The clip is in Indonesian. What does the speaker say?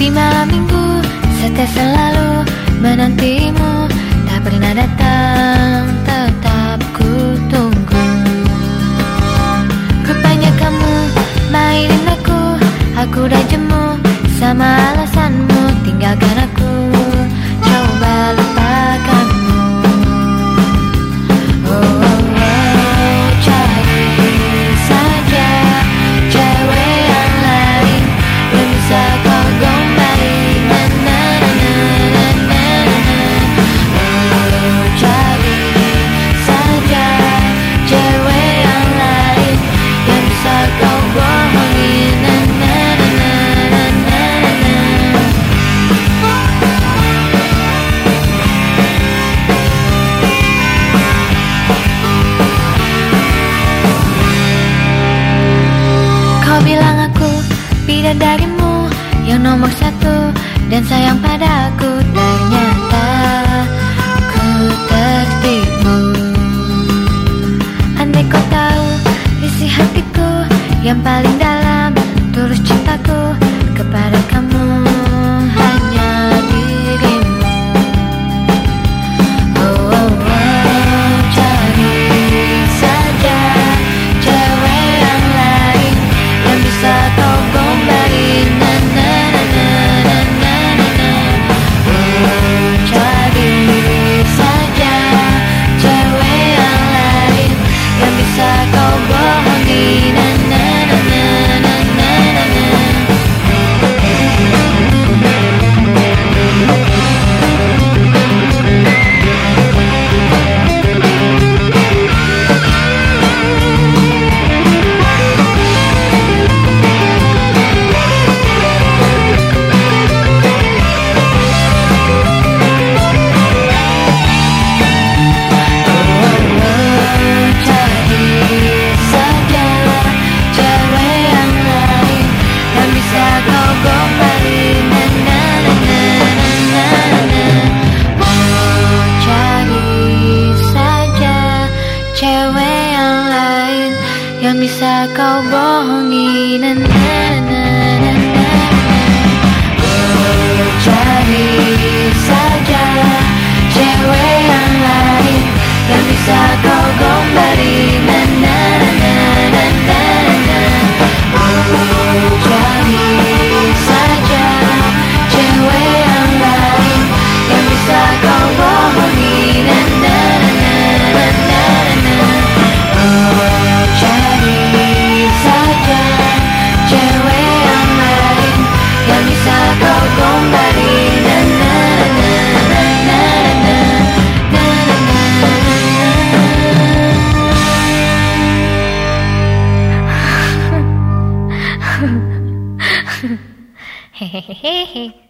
Di malam minggu Setia selalu menantimu Tak pernah datang Tetap ku tunggu. Rupanya kamu mainin aku Aku udah jemu yang nomor satu dan sayang padaku ternyata yang bisa kau bohongi na, na. 嘿嘿嘿嘿嘿。